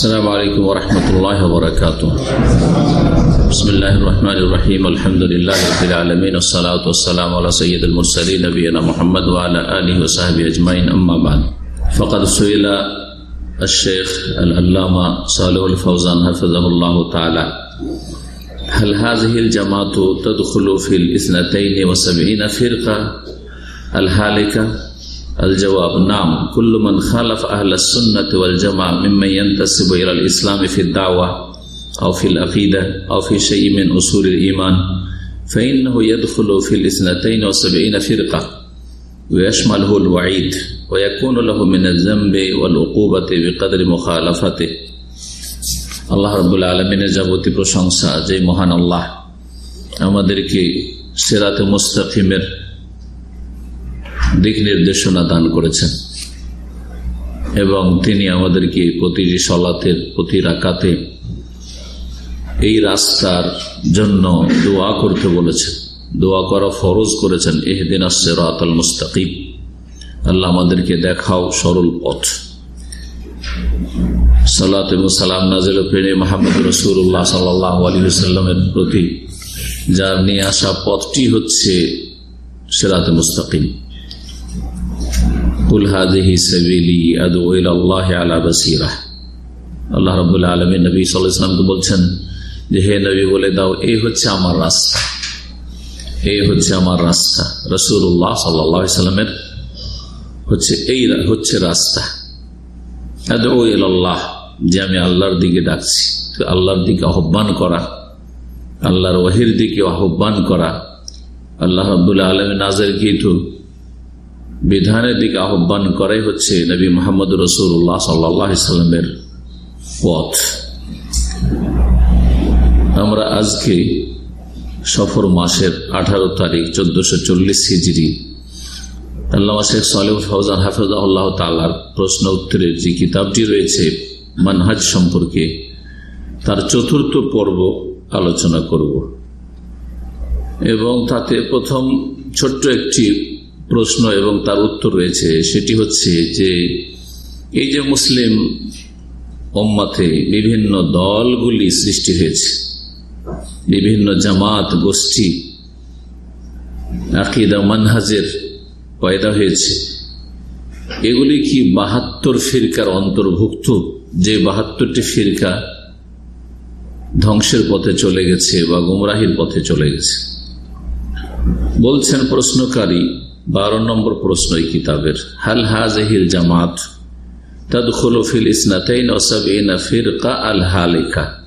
السلام عليكم ورحمة الله وبركاته. بسم الله الرحمن الرحيم. الحمد لله رب العالمين والصلاة والسلام على سيد المرسلين نبينا محمد وعلى آله وصحبه أجمعين. أما بعد فقد سئل الشيخ العلامة صالح الفوزان حفظه الله تعالى هل هذه الجماعة تدخل في الاثنتين وسبعين فرقة الهالكة؟ الجواب نعم كل من خالف أهل السنة والجماعة ممن ينتسب إلى الإسلام في الدعوة أو في العقيدة أو في شيء من أصول الإيمان فإنه يدخل في الاثنتين وسبعين فرقة ويشمله الوعيد ويكون له من الذنب والعقوبة بقدر مخالفته আল্লাহ রবুল্লা আলমিনের যাবতীয় প্রশংসা যে মহান আল্লাহ আমাদেরকে সেরাতে মুস্তাকিমের দিক নির্দেশনা দান করেছেন। এবং তিনি আমাদেরকে প্রতিটি সলাতের, প্রতি রাকাতে এই রাস্তার জন্য দোয়া করতে বলেছেন। দোয়া করা ফরজ করেছেন। এহদিন আসছে রাতাল মুস্তাকিব আল্লাহ আমাদেরকে দেখাও সরল পথ। সালাত এবং সালাম নাজিল প্রেমী মাহমুদ রসুল্লাহ সাল্লাহ আলী সাল্লামের প্রতি যার নিয়ে আসা পথটি হচ্ছে সেরাত মুস্তাকিম। কুল হাদিহি সাবিলি আদু আল্লাহ আলা বাসিরা আল্লাহ রবুল্লা আলমী নবী সাল্লামকে বলছেন যে, হে নবী, বলে দাও, এই হচ্ছে আমার রাস্তা। এই হচ্ছে আমার রাস্তা। রসুল্লাহ সাল্লাহ সাল্লামের হচ্ছে এই হচ্ছে রাস্তা। আল্লাহ যে আমি আল্লাহর দিকে ডাকছি। আল্লাহর দিকে আহ্বান করা, আল্লাহর ওহির দিকে আহ্বান করা, আল্লাহ রবুল্লা আলমী নাজের কিছু বিধানের দিকে আহ্বান করাই হচ্ছে নবী মোহাম্মদ রসুল্লাহ সাল্লামের পথ। আমরা আজকে সফর মাসের আঠারো তারিখ চোদ্দশো চল্লিশ হিজড়ি আল্লামা শেখ সালেম ফৌজান হাফিজ আল্লাহ তালার প্রশ্ন উত্তরের যে কিতাবটি রয়েছে মানহাজ সম্পর্কে, তার চতুর্থ পর্ব আলোচনা করব। এবং তাতে প্রথম ছোট্ট একটি প্রশ্ন এবং তার উত্তর রয়েছে, সেটি হচ্ছে যে এই যে মুসলিম ওম্মাতে বিভিন্ন দলগুলি সৃষ্টি হয়েছে, বিভিন্ন জামাত, গোষ্ঠী, আকিদা, মানহাজের পয়দা হয়েছে। এগুলি কি বাহাত্তর ফিরকার অন্তর্ভুক্ত? যে বাহাত্তরটি ফিরকা ধ্বংসের পথে চলে গেছে বা গুমরাহির পথে চলে গেছে। বলছেন প্রশ্নকারী বারো নম্বর প্রশ্ন এই কিতাবের। হাল হাজহিল জামাত তদখলফিল ইসনাতাইন ওসাবিনা ফিরকা আল হালিকা।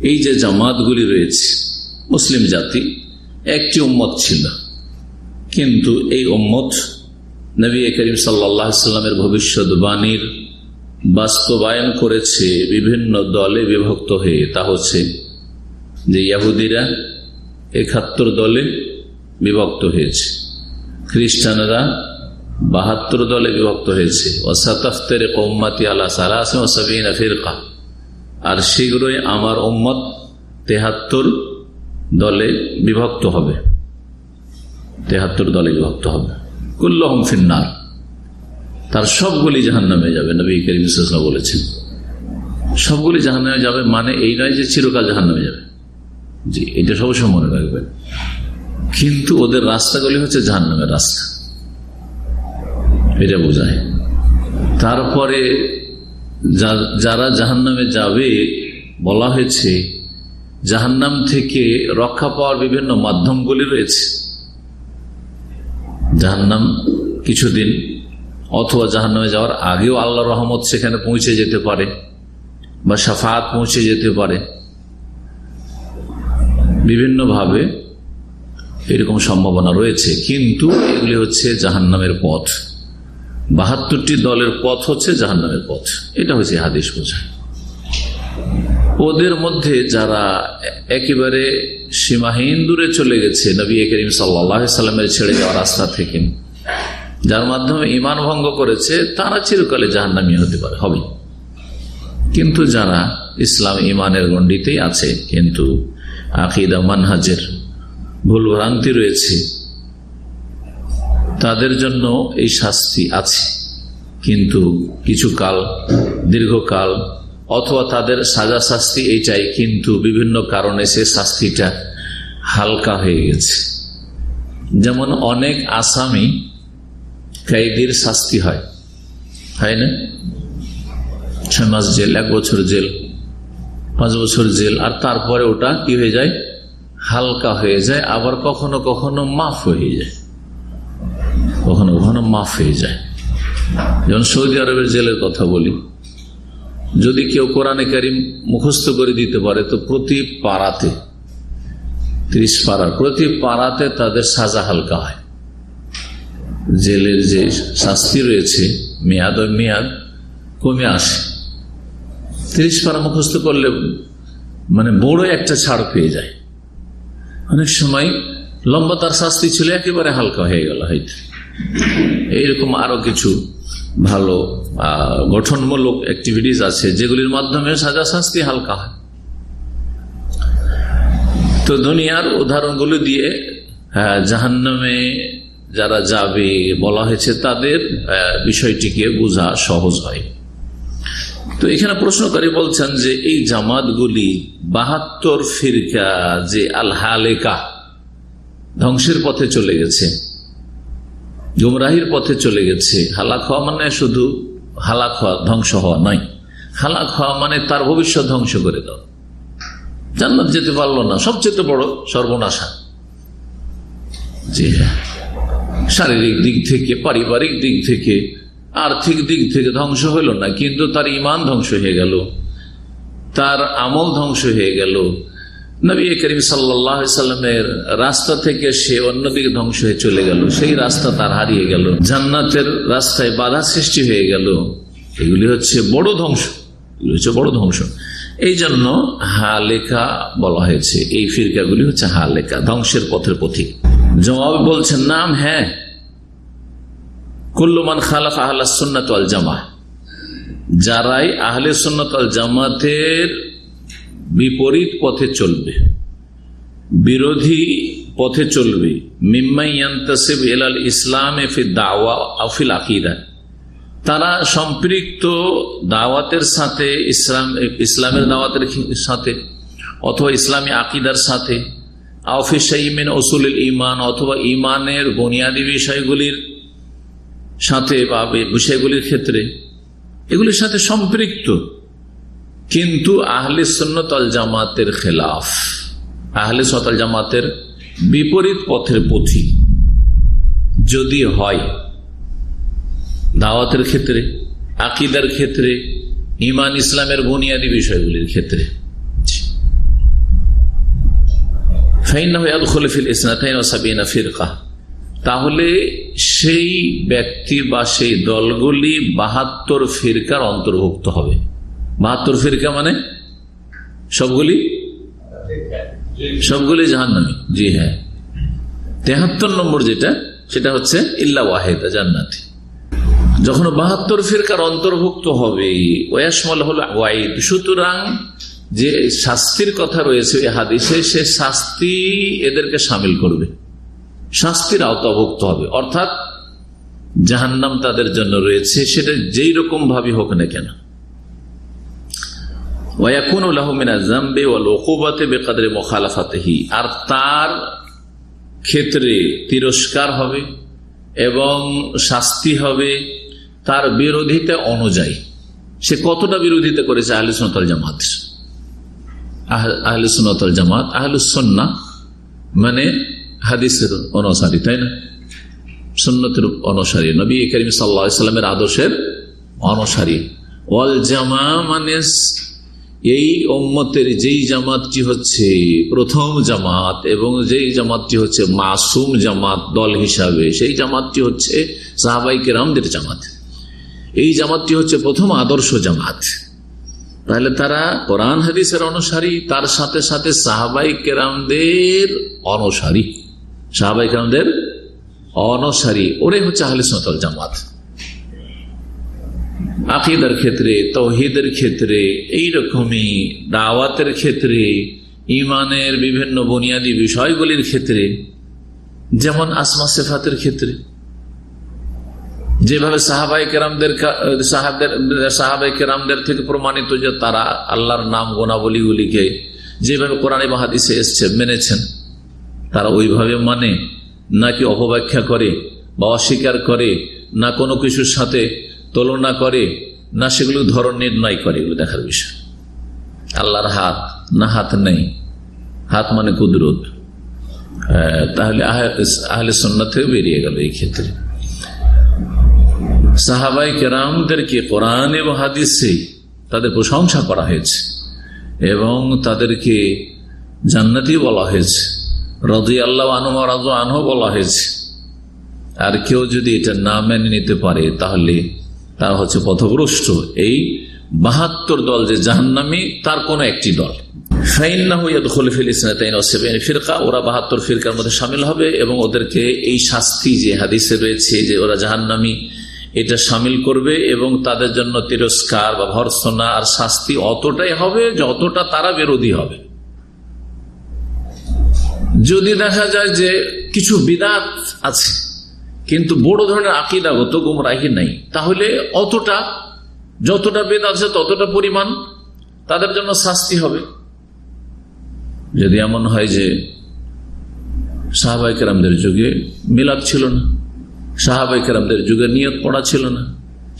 এই যে জামাতগুলি রয়েছে, মুসলিম জাতি, একটি উম্মত ছিল। কিন্তু এই উম্মত নবী করিম সাল্লামের ভবিষ্যৎবাণীর বাস্তবায়ন করেছে বিভিন্ন দলে বিভক্ত হয়ে। তা হচ্ছে যে ইয়াহুদিরা একাত্তর দলে বিভক্ত হয়েছে। খ্রিস্টানরা বাহাত্তর দলে বিভক্ত হয়েছে। ও সাতাফতের কৌমাতি আল্লাহ সাবিনা ফিরকা। আর শীঘ্রই আমার ওম্মত তেহাত্তর দলে বিভক্ত হবে। তেহাত্তর দলে বিভক্ত হবে। কুল্লহম ফিন্নার। তার সবগুলি জাহান নামে যাবে, নবী করিম বলেছেন। সবগুলি জাহান নামে যাবে মানে এই নয় যে চিরকাল জাহান নামে যাবে। জি, এটা সবসময় মনে রাখবেন। কিন্তু ওদের রাস্তাগুলি হচ্ছে জাহান্নামের রাস্তা। এটা বোঝায়। তারপরে যারা জাহান্নামে যাবে, বলা হয়েছে, জাহান্নাম থেকে রক্ষা পাওয়ার বিভিন্ন মাধ্যমগুলি রয়েছে। জাহান্নাম কিছুদিন অথবা জাহান্নামে যাওয়ার আগেও আল্লাহ রহমত সেখানে পৌঁছে যেতে পারে বা সাফাত পৌঁছে যেতে পারে। বিভিন্নভাবে এরকম সম্ভাবনা রয়েছে। কিন্তু এগুলি হচ্ছে জাহান্নামের পথ। বাহাত্তরটি দলের পথ হচ্ছে জাহান্নামের পথ। এটা হচ্ছে হাদিস বোঝায় ওদের মধ্যে যারা একেবারে সীমাহীন দূরে চলে গেছে, নবী করিম সাল্লামের ছেড়ে যাওয়া রাস্তা থেকে, যার মাধ্যমে ইমান ভঙ্গ করেছে, তারা চিরকালে জাহান্নামী হতে পারে, হবে। কিন্তু যারা ইসলাম ইমানের গণ্ডিতেই আছে, কিন্তু আকিদা মানহাজের ভুল ভ্রান্তি রয়েছে। তাদের জন্য এই শাস্তি আছে। কিন্তু কিছু কাল, দীর্ঘকাল, অথবা তাদের সাজা শাস্তি এইটাই কিন্তু বিভিন্ন কারণে সে শাস্তিটা হালকা হয়ে গেছে। যেমন অনেক আসামি কয়েদির শাস্তি হয়। হয় না? ছয় মাস জেল, এক বছর জেল, পাঁচ বছর জেল, আর তারপরে ওটা কি হয়ে যায়? হালকা হয়ে যায়, আবার কখনো কখনো মাফ হয়ে যায়। কখনো কখনো মাফ হয়ে যায়। যেমন সৌদি আরবের জেলের কথা বলি, যদি কেউ কোরআনে কারিম মুখস্থ করে দিতে পারে, তো প্রতি পাড়াতে, ত্রিশ পাড়ার, প্রতি পাড়াতে তাদের সাজা হালকা হয়। জেলের যে শাস্তি রয়েছে, মেয়াদ ও মেয়াদ কমে আসে। ত্রিশ পাড়া মুখস্থ করলে মানে বড় একটা ছাড় পেয়ে যায়। অনেক সময় লম্বা তার শাস্তি ছিল, একেবারে হালকা হয়ে গেল, হয়তো। এইরকম আরও কিছু ভালো গঠনমূলক অ্যাক্টিভিটিস আছে, যেগুলির মাধ্যমে সাজা শাস্তি হালকা হয়। তো দুনিয়ার উদাহরণগুলো দিয়ে জাহান্নামে যারা যাবে বলা হয়েছে, তাদের বিষয়টিকে বোঝা সহজ হয়। তো এখানে প্রশ্নকারী বলছেন যে এই জামাতগুলি বাহাত্তর ফিরকা যে আল হালেকা ধ্বংসের পথে চলে গেছে, গুমরাহির পথে চলে গেছে। হালাক হওয়া মানে শুধু হালাক হওয়া, ধ্বংস হওয়া নয়। হালাক হওয়া মানে তার ভবিষ্যৎ ধ্বংস করে দাও। জান্নাত যেতে পারল না, সবচেয়ে বড় সর্বনাশা। জি হ্যাঁ শারীরিক দিক থেকে, পারিবারিক দিক থেকে আর্থিক দিক থেকে ধ্বংস হইল না, কিন্তু তার ইমান ধ্বংস হয়ে গেল, তার আমল ধ্বংস হয়ে গেল। নবী করিম সাল্লামের রাস্তা থেকে সে অন্যদিকে ধ্বংস হয়ে চলে গেল, সেই রাস্তা তার হারিয়ে গেল, জান্নাতের রাস্তায় বাধা সৃষ্টি হয়ে গেল। এগুলি হচ্ছে বড় ধ্বংস, এগুলি হচ্ছে বড় ধ্বংস। এই জন্য হা লেখা বলা হয়েছে, এই ফিরকাগুলি হচ্ছে হা লেখা ধ্বংসের পথের পথিক। জবাব বলছেন নাম হ্যাঁ কুল্লুমান খালাফ আহ্লা সুন্নাত জামা যারাই আহলে সুন্নত জামাতের বিপরীত পথে চলবে, বিরোধী পথে চলবে মিম্মাইয়ান্তাসিব এলাল ইসলাম আফিল তারা সম্পৃক্ত দাওয়াতের সাথে, ইসলাম, ইসলামের দাওয়াতের সাথে, অথবা ইসলামী আকিদার সাথে আফিস আফিসাইমিন ওসুল ইমান অথবা ইমানের বুনিয়াদী বিষয়গুলির সাথে বা বিষয়গুলির ক্ষেত্রে। এগুলির সাথে সম্পৃক্ত। কিন্তু আহলে সন্ন্যতল জামাতের খেলাফ। আহলে সতল জামাতের বিপরীত পথের পথি। যদি হয় দাওয়াতের ক্ষেত্রে, আকিদার ক্ষেত্রে ইমান ইসলামের বুনিয়াদী বিষয়গুলির ক্ষেত্রে। তাহলে সেই ব্যক্তি বা সেই দলগুলি বাহাত্তর ফিরকার অন্তর্ভুক্ত হবে। বাহাত্তর ফিরকা মানে? সবগুলি? সবগুলি জাহান্নামি। জি হ্যাঁ। তেহাত্তর নম্বর যেটা, সেটা হচ্ছে ইল্লা ওয়াহেদা, জান্নাতি। যখন বাহাত্তর ফিরকার অন্তর্ভুক্ত হবে ওয়াসমল হল ওয়াইদ সুতরাং যে শাস্তির কথা রয়েছে এই হাদিসে, সে শাস্তি এদেরকে সামিল করবে। শাস্তির আওতাভুক্ত হবে। অর্থাৎ জাহান্নাম তাদের জন্য রয়েছে, সেটা যেই রকম ভাবে হোক না কেন। আর তার ক্ষেত্রে তিরস্কার হবে এবং শাস্তি হবে তার বিরোধিতা অনুযায়ী। সে কতটা বিরোধিতা করেছে আহলে সোনাতল জামাত? আহলে সোনাতল জামাত আহলুসন্না মানে হাদিসের অনুসারী, তাই না? সন্ন্যতের অনুসারী। নবী করিম সাল্লামের আদর্শের অনুসারী। ওয়াল জামা মানে এই ওম্মতের যেই জামাতটি হচ্ছে প্রথম জামাত এবং যেই জামাতটি হচ্ছে মাসুম জামাত দল হিসাবে, সেই জামাতটি হচ্ছে সাহাবাই কেরামদের জামাত। এই জামাতটি হচ্ছে প্রথম আদর্শ জামাত। তাহলে তারা কোরআন হাদিসের অনুসারী, তার সাথে সাথে সাহাবাই কেরামদের অনুসারী। সাহাবাই কেরামদের অনসারী ওরাই হচ্ছে আহলে সতল জামাত। আকিদার ক্ষেত্রে তৌহিদের ক্ষেত্রে, এইরকমই দাওয়াতের ক্ষেত্রে ইমানের বিভিন্ন বুনিয়াদী বিষয়গুলির ক্ষেত্রে, যেমন আসমা সেফাতের ক্ষেত্রে। যেভাবে সাহাবাই কেরামদের সাহাবাই কেরামদের থেকে প্রমাণিত যে তারা আল্লাহর নাম গোনাবলীগুলিকে যেভাবে কোরআন মাহাদিসে এসছে, মেনেছেন। তারা ওইভাবে মানে নাকি অপব্যাখ্যা করে বা অস্বীকার করে, না কোনো কিছুর সাথে তুলনা করে, না সেগুলো ধরন নির্ণয় করে এগুলো দেখার বিষয়। আল্লাহর হাত, না হাত নেই। হাত মানে কুদরত। তাহলে আহলে সন্না থেকে বেরিয়ে গেল এই ক্ষেত্রে। সাহাবাই কেরামদেরকে কোরআন এবং হাদিসে তাদের প্রশংসা করা হয়েছে এবং তাদেরকে জান্নাতি বলা হয়েছে। রাজি আল্লাহ আনুমা রাজু আনহ বলা হয়েছে। আর কেউ যদি এটা না মেনে নিতে পারে, তাহলে তারা হচ্ছে পথভ্রষ্ট। এই বাহাত্তর দল যে জাহান্নামি, তার কোন একটি দল। ওরা বাহাত্তর ফিরকার মধ্যে সামিল হবে এবং ওদেরকে এই শাস্তি যে হাদিসে রয়েছে যে ওরা জাহান্নামি, এটা সামিল করবে এবং তাদের জন্য তিরস্কার বা ভর্সনা আর শাস্তি অতটাই হবে যতটা তারা বিরোধী হবে। যদি দেখা যায় যে কিছু বিদাত আছে, কিন্তু বড় ধরনের আকিদাগত গুমরাহি নাই, তাহলে অতটা, যতটা বেদ আছে ততটা পরিমাণ তাদের জন্য শাস্তি হবে। যদি এমন হয় যে সাহাবাই কেরামদের যুগে মিলাদ ছিল না সাহাবাই কেরামদের যুগে নিয়ত পড়া ছিল না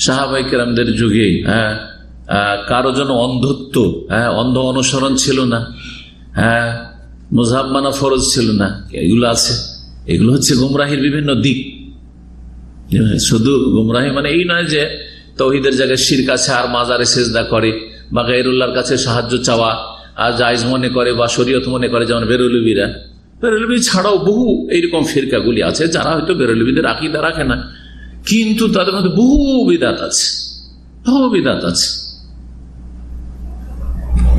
সাহাবাই কেরামদের যুগে হ্যাঁ কারও জন্য অন্ধত্ব হ্যাঁ অন্ধ অনুসরণ ছিল না হ্যাঁ মোজাব মানা ফরজ ছিল না। এগুলো আছে। এগুলো হচ্ছে গুমরাহির বিভিন্ন দিক। শুধু গুমরাহি মানে এই নয় যে তহিদের জায়গায় শির কাছে আর মাজারে সেজদা করে, বা গাইরুল্লাহর কাছে সাহায্য চাওয়া, আর জায়জ মনে করে, বা শরীয়ত মনে করে, যেমন বেরুলবিরা। বেরুলবি ছাড়াও বহু এইরকম ফিরকাগুলি আছে, যারা হয়তো বেরুলবিদের আকিদা রাখে না। কিন্তু তাদের মধ্যে বহু বিদাত আছে। বহু বিদাত আছে।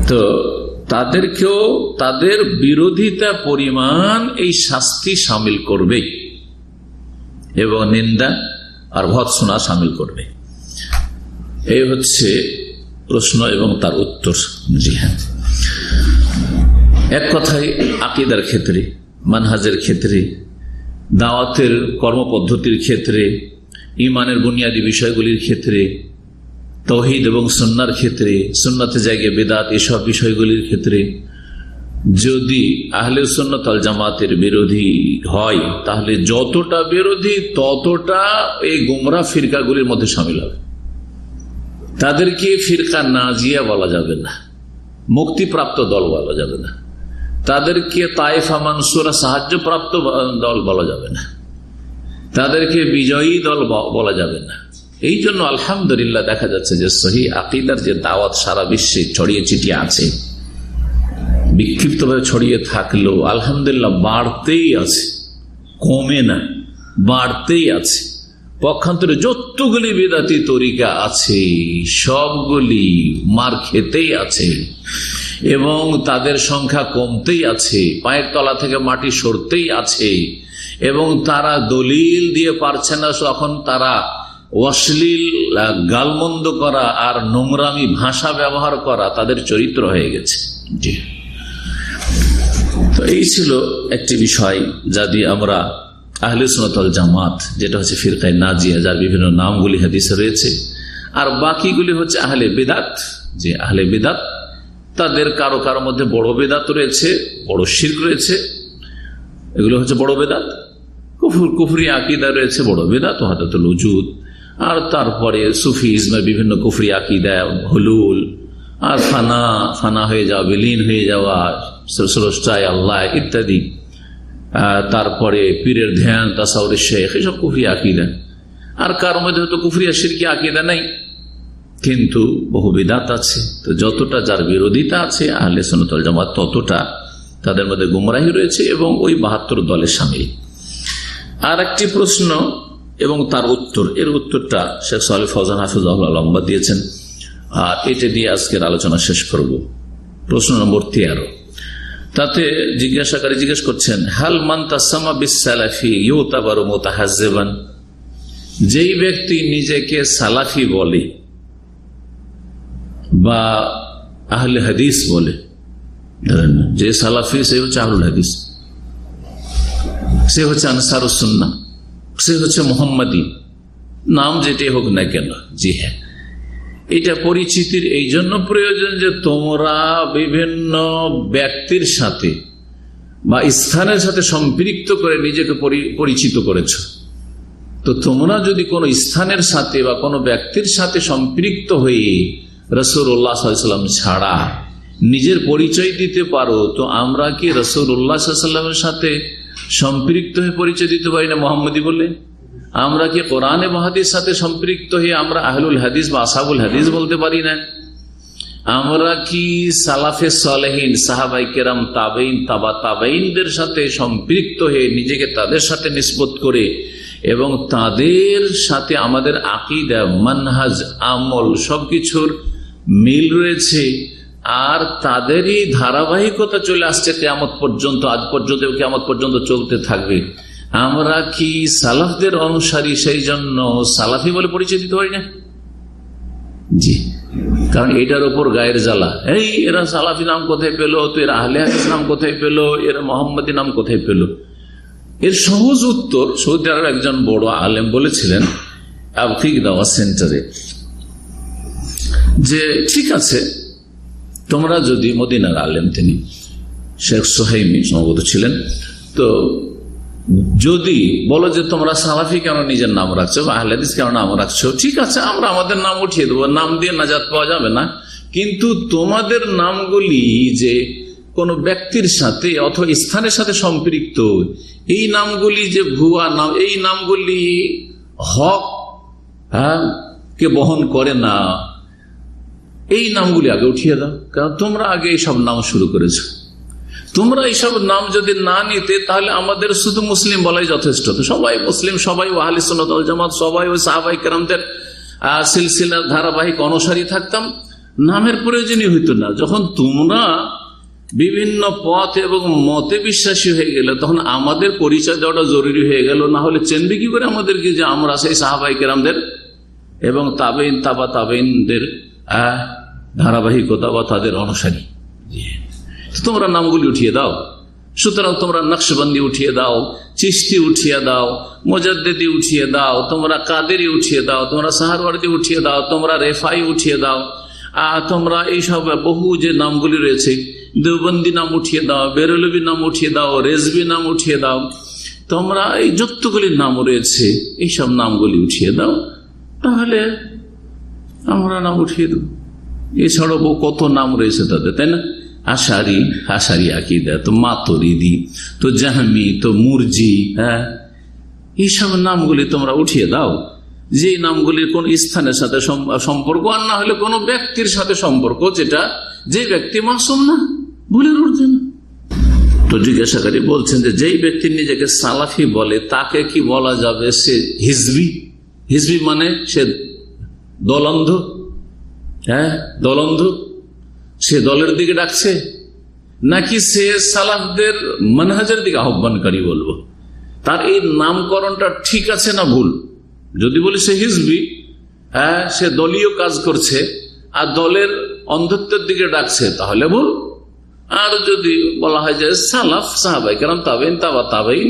তো তাদেরকেও তাদের বিরোধিতা পরিমাণ এই শাস্তি সামিল করবে। এবং নিন্দা আর ভৎসনা সামিল করবে। এই হচ্ছে প্রশ্ন এবং তার উত্তর জি হ্যাঁ। এক কথায় আকিদার ক্ষেত্রে, মানহাজের ক্ষেত্রে, দাওয়াতের কর্মপদ্ধতির ক্ষেত্রে ইমানের বুনিয়াদী বিষয়গুলির ক্ষেত্রে তহিদ এবং সন্ন্যার ক্ষেত্রে সন্ন্যতে জায়গায় বেদাত এসব বিষয়গুলির ক্ষেত্রে, যদি আহলে সন্ন্যতাল জামাতের বিরোধী হয়, তাহলে যতটা বিরোধী, ততটা এই গুমরা ফিরকাগুলির মধ্যে সামিল হবে। তাদেরকে ফিরকা নাজিয়া বলা যাবে না, মুক্তিপ্রাপ্ত দল বলা যাবে না। তাদেরকে তাইফা মানসুরা সাহায্যপ্রাপ্ত দল বলা যাবে না। তাদেরকে বিজয়ী দল বলা যাবে না। এই জন্য আলহামদুলিল্লাহ দেখা যাচ্ছে যে সহি আকিদার যে দাওয়াত সারা বিশ্বে ছড়িয়ে ছিটিয়ে আছে, বিক্ষিপ্তভাবে ছড়িয়ে থাকলেও আলহামদুলিল্লাহ বাড়তেই আছে, কমে না, বাড়তেই আছে। পক্ষান্তরে যতগুলি বেদাতি তরিকা আছে, সবগুলি মার খেতেই আছে এবং তাদের সংখ্যা কমতেই আছে, পায়ের তলা থেকে মাটি সরতেই আছে এবং তারা দলিল দিয়ে পারছে না, তখন তারা অশ্লীল গালমন্দ করা আর নোংরামি ভাষা ব্যবহার করা তাদের চরিত্র হয়ে গেছে। জি। তো এই ছিল একটি বিষয় যা দিয়ে আমরা আহলে সুনতল জামাত যেটা হচ্ছে ফিরকায় নাজিয়া যার বিভিন্ন নামগুলি হাদিসে রয়েছে আর বাকিগুলি হচ্ছে আহলে বেদাত যে আহলে বেদাত তাদের কারও কারও মধ্যে বড় বেদাত রয়েছে বড় শির্ক রয়েছে এগুলো হচ্ছে বড় বেদাত কুফুর কুফরি আকিদা রয়েছে বড় বেদাত হাতাতুল উজুদ আর তারপরে সুফি ইসমের বিভিন্ন কুফরি আকিদা, হলুল, আর ফানা ফানা হয়ে যাওয়া, বিলীন হয়ে যাওয়া, স্রষ্টায় আল্লাহ ইত্যাদি। তারপরে পীরের ধ্যান, তাসাউরের শেখ, এসব কুফরি আকিদা। আর কার মধ্যে হয়তো কুফরি আর শিরকি আকিদা নাই। কিন্তু বহু বিদাত আছে। তো যতটা যার বিরোধিতা আছে, আহলে সোনতল জামাত, ততটা তাদের মধ্যে গুমরাহি রয়েছে এবং ওই বাহাত্তর দলের সামিল। আর একটি প্রশ্ন এবং তার উত্তর, এর উত্তরটা শেখ সাল ফজান হাফিজ লম্বা দিয়েছেন। আর এটা দিয়ে আজকের আলোচনা শেষ করব। প্রশ্ন নম্বর তেরো। তাতে জিজ্ঞাসাকারী জিজ্ঞেস করছেন, হাল মান যেই ব্যক্তি নিজেকে সালাফি বলে বা আহলে হাদিস বলে যে সালাফি, সে হচ্ছে আহলুল হাদিস। সে হচ্ছে আনসারুসন্না সে হচ্ছে মোহাম্মদী। নাম যেটাই হোক না কেন, জি হ্যাঁ। এটা পরিচিতির এই জন্য প্রয়োজন যে তোমরা বিভিন্ন ব্যক্তির সাথে বা স্থানের সাথে সম্পৃক্ত করে নিজেকে পরি- পরিচিত করেছ। তো তোমরা যদি কোনো স্থানের সাথে বা কোনো ব্যক্তির সাথে সম্পৃক্ত হয়ে রসুল্লাহ সাল্লাম ছাড়া নিজের পরিচয় দিতে পারো, তো আমরা কি রসুল্লাহ সাল্লামের সাথে সম্পৃক্ত হয়ে পরিচয় দিতে পারি না মোহাম্মদী বলে আমরা কি কোরআনে মহাদিস সাথে সম্পৃক্ত হয়ে আমরা আহলুল হাদিস বা আসাবুল হাদিস বলতে পারি না? আমরা কি সালাফে সালেহীন, সাহাবাই কেরাম তাবেইন তাবা তাবেইনদের সাথে সম্পৃক্ত হয়ে নিজেকে তাদের সাথে নিষ্পত করে এবং তাদের সাথে আমাদের আকিদা, মানহাজ, আমল সবকিছুর মিল রয়েছে? আর তাদেরই ধারাবাহিকতা চলে আসছে কেয়ামত পর্যন্ত, আজ পর্যন্ত কেয়ামত পর্যন্ত চলতে থাকবে। আমরা কি সালাফদের অনুসারী সেই জন্য সালাফি বলে পরিচয় দিতে পারি না? জি। কারণ এটার ওপর গায়ের জ্বালা। এই, এরা সালাফি নাম কোথায় পেল? তো এরা আহলে হাদিস নাম কোথায় পেল? এরা মোহাম্মদী নাম কোথায় পেল? এর সহজ উত্তর সৌদি আরব একজন বড় আলেম বলেছিলেন আবকিক দাওয়া সেন্টারে, যে, ঠিক আছে তোমরা যদি মদিনার আলেম, তিনি শেখ সোহাইমি সম্ভবত ছিলেন, তো যদি বলো যে তোমরা সালাফি কেন নিজের নাম রাখছো বা কেন নাম রাখছো, ঠিক আছে, আমরা আমাদের নাম উঠিয়ে দেবো, নাম দিয়ে নাজাত পাওয়া যাবে না। কিন্তু তোমাদের নামগুলি যে কোন ব্যক্তির সাথে অথবা স্থানের সাথে সম্পৃক্ত, এই নামগুলি যে ভুয়া নাম, এই নামগুলি হক হ্যাঁ কে বহন করে না এই নামগুলি আগে উঠিয়ে দাও কারণ তোমরা আগে এইসব নাম শুরু করেছ। তোমরা এইসব নাম যদি না নিতে তাহলে আমাদের শুধু মুসলিম বলাই যথেষ্ট। তো সবাই মুসলিম সবাই সুন্নত ওয়াল জামাত সবাই ওই সাহাবাই কেরামদের আহ, সিলসিলার ধারাবাহিক অনুসারী থাকতাম। নামের প্রয়োজনই হইতো না। যখন তোমরা বিভিন্ন পথ এবং মতে বিশ্বাসী হয়ে গেলে তখন আমাদের পরিচয় দেওয়াটা জরুরি হয়ে গেল। না হলে চেনবে কি করে আমাদেরকে যে আমরা সেই সাহাবাই কেরামদের এবং তাবেইন তাবা তাবেইনদের ধারাবাহিকতা বা তাদের অনুসারী। তোমরা নামগুলি উঠিয়ে দাও। সুতরাং তোমরা নকশবন্দি উঠিয়ে দাও চিস্তি উঠিয়ে দাও, মোজাদ্দেদি উঠিয়ে দাও, তোমরা কাদেরি উঠিয়ে দাও, তোমরা সাহারওয়ার্দি উঠিয়ে দাও, তোমরা রেফাই উঠিয়ে দাও। আর তোমরা এইসব বহু যে নামগুলি রয়েছে, দেওবন্দি নাম উঠিয়ে দাও, বেরলবি নাম উঠিয়ে দাও, রেজবি নাম উঠিয়ে দাও, তোমরা এই যতগুলি নাম রয়েছে, এইসব নামগুলি উঠিয়ে দাও। তাহলে আমরা নাম উঠিয়ে দেব। এছাড়াও কত নাম রয়েছে তাদের, তাই না? আশারি আশারি আকিদা, তো মাতরিদি, তো জাহামি, তো মুরজি হ্যাঁ? এইসব নামগুলি তোমরা উঠিয়ে দাও। যে নামগুলির কোন স্থানের সাথে সম্পর্ক, আর না হলে কোনো ব্যক্তির সাথে সম্পর্ক যেটা যে ব্যক্তি মাসুম না, ভুলের উঠছে না। তো জিজ্ঞাসাকারী বলছেন যে যেই ব্যক্তি নিজেকে সালাফি বলে, তাকে কি বলা যাবে সে হিজবি? হিজবি মানে সে দলন্ধ হ্যাঁ দলন্ধ, সে দলের দিকে ডাকছে, নাকি সে সালাফদের মানহাজের দিকে আহ্বানকারী বলব? তার এই নামকরণটা ঠিক আছে না ভুল? যদি বলি সে হিজবি হ্যাঁ সে দলীয় কাজ করছে, আর দলের অন্ধত্বের দিকে ডাকছে, তাহলে ভুল? আর যদি বলা হয় যে সালাফ, সাহাবাই কেরাম তাবেন তাবা তাবেইন,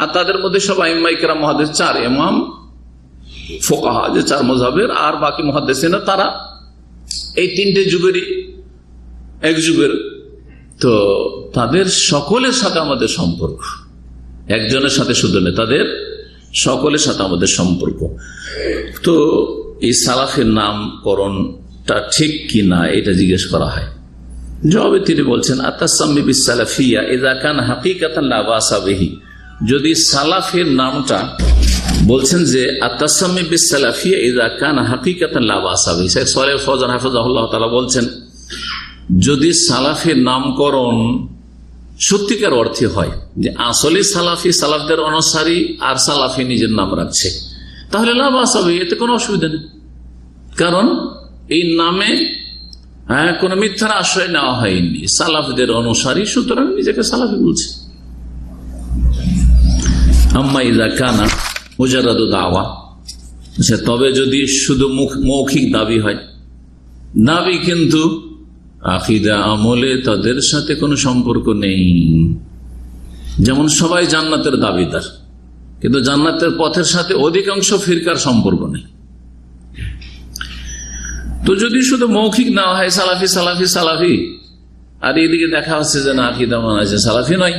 আর তাদের মধ্যে সব আইমাই কেরাম, মহাদেশ চার এমাম ফোকাহা, যে চার মজাবের আর বাকি মহাদেশে তারা এই তিনটে যুগেরই, এক যুগের। তো তাদের সকলের সাথে আমাদের সম্পর্ক। একজনের সাথে শুধু নেই তাদের সকলের সাথে আমাদের সম্পর্ক। তো এই সালাফের নামকরণটা ঠিক কি না, এটা জিজ্ঞেস করা হয়। জবাবে তিনি বলছেন, আতাসাম্মি বিসালাফিয়া এদা কান লাবাসাবিহি যদি সালাফের নামটা বলছেন যে আতাসাম্মি বিসালাফিয়া এদা কান হাকিকাতান লাবাসাবিহি শেখ সোহেল ফৌজান হাফিজাহুল্লাহ তাআলা বলছেন, যদি সালাফের নামকরণ সত্যিকার অর্থে হয়, যে আসলে সালাফি সালাফদের অনুসারী আর সালাফি নিজের নাম রাখছে, তাহলে লাভ আসাবে এতে কোনো অসুবিধা নেই। কারণ এই নামে হ্যাঁ কোন মিথ্যার আশ্রয় নেওয়া হয়নি। সালাফদের অনুসারী সুতরাং নিজেকে সালাফি বলছে। আম্মা ইজা কানা মুজারাদ দাওয়া। আচ্ছা তবে যদি শুধু মৌখিক দাবি হয়, দাবি কিন্তু আকিদা আমলে তাদের সাথে কোনো সম্পর্ক নেই। যেমন সবাই জান্নাতের দাবিদার, কিন্তু জান্নাতের পথের সাথে অধিকাংশ ফিরকার সম্পর্ক নেই। তো যদি শুধু মৌখিক না হয়, সালাফি সালাফি সালাফি, আর এদিকে দেখা হচ্ছে যে না, আকিদা মানা আছে সালাফি নয়।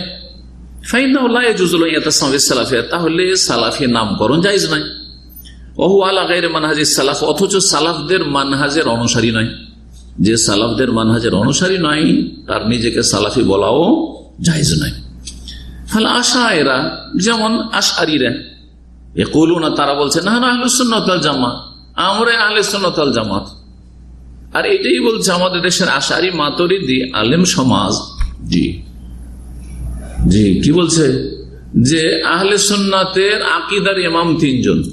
তাহলে সালাফি নামকরণ যাইজ নাই ওহু আলা গাইরে মানহাজি সালাফ, অথচ সালাফদের মানহাজের অনুসারী নয়। যে সালাফদের মানহাজের অনুসারী নয়, তার নিজেকে সালাফি বলাও জায়জ নয়। তাহলে আশা এরা যেমন আশারিরা এ কলু না তারা বলছে না না আহলুসুন্নতাল জামাত আমরা আহলে সুন্নতাল জামাত। আর এটাই বলছে আমাদের দেশের আশারি মাতরিদি, আলেম সমাজ। জি। জি, কি বলছে? যে আহলে সুন্নাতের আকিদার ইমাম তিনজন।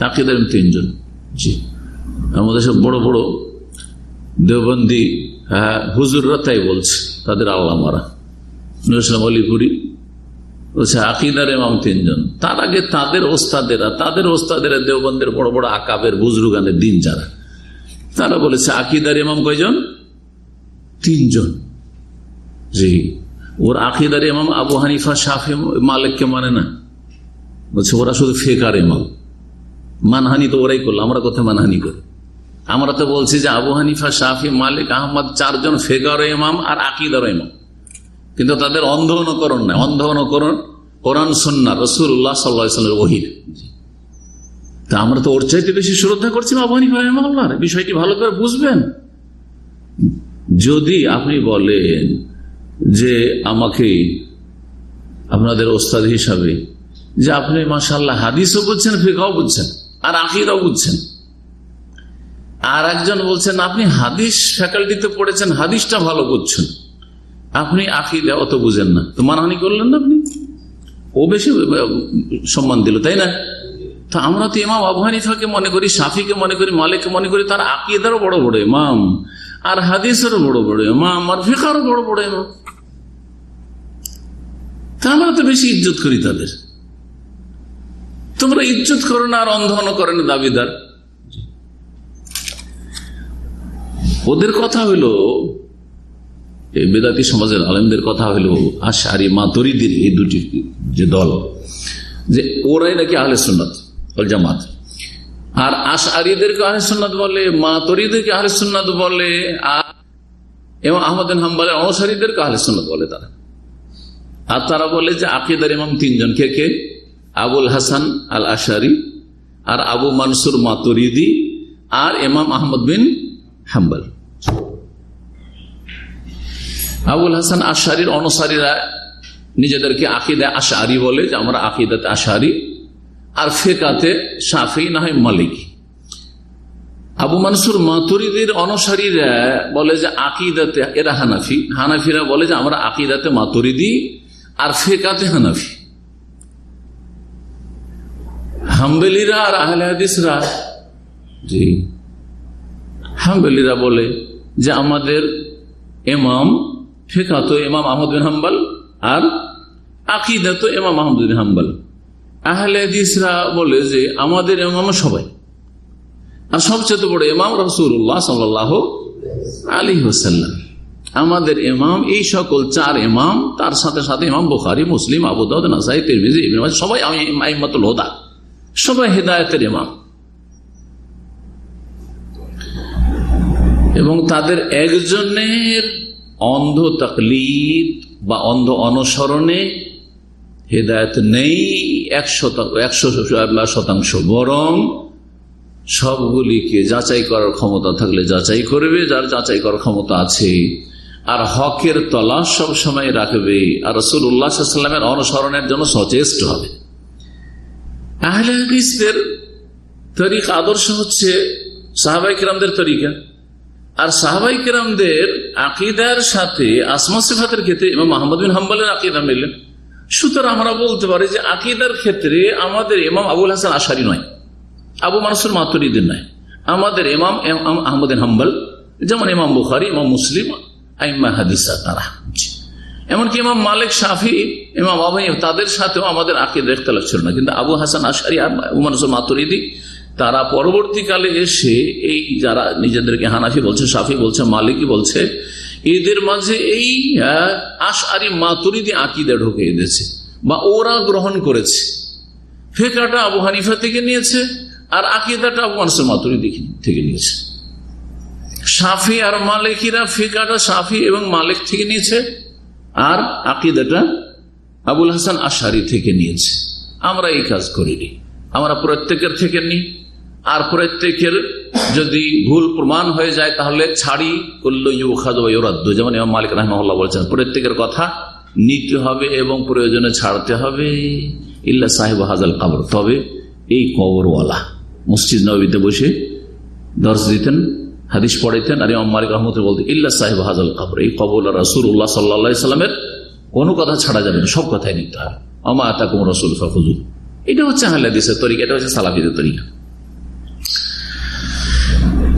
আকিদার তিনজন। জি। আমাদের সব বড় বড় দেওবন্দি হ্যাঁ হুজুররা তাই বলছে, তাদের আল্লাহ মারা নুরুসলাম অলিপুরি বলছে, আকিদার এমাম তিনজন। তার আগে তাদের ওস্তাদেরা তাদের ওস্তাদেরা দেওবন্দের বড় বড় আকাবের, বুজরুগানের দিন যারা, তারা বলেছে, আকিদার এমাম কয়জন? তিনজন। জি। ওর আকিদার এমাম আবু হানিফা, শাফি মালিককে মানে না। বলছে, ওরা শুধু ফেকার এমাম মানহানি তো ওরাই করল, আমরা কোথায় মানহানি করি? আমরা তো বলছি যে আবু হানিফা, শাফি মালিক, আহমদ চারজন ফেকার ইমাম আর আকিদার ইমাম। কিন্তু তাদের অন্ধ অনুকরণ নাই অন্ধ অনুকরণ কোরআন, সন্না রসুল্লাহ সাল্লাহামের ওহির তা আমরা তো ওর চাইতে বেশি শ্রদ্ধা করছি আবু হানিফা রহমার বিষয়টি ভালো করে বুঝবেন। যদি আপনি বলেন যে আমাকে আপনাদের ওস্তাদ হিসাবে, যে আপনি মাসাল্লাহ হাদিসও বুঝছেন ফেকাও বুঝছেন, আর আকিরাও বুঝছেন। আর একজন বলছেন, আপনি হাদিস ফ্যাকাল্টিতে পড়েছেন, হাদিসটা ভালো বুঝছেন। আপনি আকিদা অত বুঝেন না। তো মানহানি করলেন না আপনি? ও বেশি সম্মান দিল, তাই না? তো আমরা তো ইমাম আবু হানিফাকে মনে করি সাফিকে মনে করি, মালিককে মনে করি, তার আকিদারও বড় বড় ইমাম, আর হাদিসেরও বড় বড় ইমাম, আর ফিকারও বড় বড় ইমাম। আমরা তো বেশি ইজ্জত করি তাদের। তোমরা ইজ্জত করো না আর অন্ধন করেন দাবিদার। ওদের কথা হইল, এই বেদাতি সমাজের আলেমদের কথা হইল, আশারি মাতরিদির এই দুটি যে দল, যে ওরাই নাকি আহলে সুন্নত জামাত। আর আশারিদেরকে আহলে সুন্নত বলে মাতরিদেরকে আহলে সুন্নত বলে, আর এবং আহমদ হাম্বালের অনুসারীদেরকে আহলে সুন্নত বলে তারা। আর তারা বলে যে আকিদার ইমাম তিনজন। কে কে? আবুল হাসান আল আশারি আর আবু মানসুর মাতরিদি আর এমাম আহমদ বিন হাম্বাল। আবুল হাসান আশারির অনুসারীরা নিজেদেরকে আকিদা আশারি বলে, যে আমরা আকিদাতে আশারি। আর ফেকাতে সাফি না হয় মালিক। আবু মানসুর মাতুরিদের অনুসারীরা বলে যে আকিদাতে, এরা হানাফি। হানাফিরা বলে যে আমরা আকিদাতে মাতুরিদি আর ফেকাতে হানাফি। হাম্বেলিরা আর আহলে হাদিসরা, জি, হাম্বেলিরা বলে যে আমাদের এমাম ফেকা তো এমাম আহমদ বিন হাম্বাল আর আকিদা তো এমাম আহমদ বিন হাম্বাল। আহলে হাদিসরা বলে যে আমাদের এমাম সবাই। আর সবচেয়ে বড় এমাম রসুল্লাহ সাল্লাহ আলী হোসাল্লাম আমাদের ইমাম, এই সকল চার ইমাম, তার সাথে সাথে ইমাম বুখারি, মুসলিম আবুদাউদ নাসাই, তিরমিজি সবাই আইমাতুল হোদা, সবাই হেদায়তের ইমাম। এবং তাদের একজনের অন্ধ তকলিদ বা অন্ধ অনুসরণে হেদায়ত নেই, একশো একশো শতাংশ। বরং সবগুলিকে যাচাই করার ক্ষমতা থাকলে যাচাই করবে, যার যাচাই করার ক্ষমতা আছে আর হকের তলাশ সব সময় রাখবে। আর রসুল উল্লাহামের অনুসরণের জন্য সচেষ্ট হবে। আহলে তরিক, আদর্শ হচ্ছে সাহাবাই কিরামদের তরিকা। আর সাহাবাই কিরামদের আকিদার সাথে, আসমা সিফাতের ক্ষেত্রে এবং মোহাম্মদ বিন হাম্বালের আকিদা মিললেন সুতরাং আমরা বলতে পারি যে আকিদার ক্ষেত্রে আমাদের ইমাম আবুল হাসান আশারি নয়, আবু মানুষের মাতুরিদের নয়। আমাদের ইমাম ইমাম আহমদ হাম্বল, যেমন ইমাম বুখারি, ইমাম মুসলিম তারা। এমনকি ইমাম মালিক শাফি, ইমাম আবাই তাদের সাথেও আমাদের আকিদ ইখতলাফ ছিল না। কিন্তু আবু হাসান আশারি উমানুস মাতুরিদি, তারা পরবর্তীকালে এসে এই যারা নিজেদেরকে হানাফি বলছে, শাফি বলছে মালিকই বলছে, এদের মাঝে এই আশারি মাতুরিদি আকিদা ঢুকে দিয়েছে বা ওরা গ্রহণ করেছে। ফেকাটা আবু হানিফা থেকে নিয়েছে আর আকিদাটা আবু মানসুর মাতুরিদি থেকে নিয়েছে। সাফি আর মালিকিরা ফিকাটা সাফি এবং মালিক থেকে নিয়েছে, আর আকিদাটা আবুল হাসান আশারি থেকে নিয়েছে। আমরা এই কাজ করিনি। আমরা প্রত্যেকের থেকে নিই। আর প্রত্যেকের যদি ভুল প্রমাণ হয়ে যায়, তাহলে ছাড়ি। করল ইউরাদ্দ, যেমন ইমাম মালিক রহমল্লা বলছেন, প্রত্যেকের কথা নিতে হবে এবং প্রয়োজনে ছাড়তে হবে। ইল্লা সাহেব হাজাল কবর। তবে এই কবরওয়ালা মসজিদ নবীতে বসে দর্শ দিতেন। হাদিস পড়াইতেন আর ইমাম মালিক রহমত বলতে ইল্লা সাহেব হাজাল কবর। এই কবর রসুল উল্লাহ সাল্লা সাল্লামের কোনো কথা ছাড়া যাবে না, সব কথাই নিতে হবে আমা আতাকুম রসুল ফখুজুল এটা হচ্ছে আহ্লাদিসের তরিকা, এটা হচ্ছে সালাফিদের তরিকা।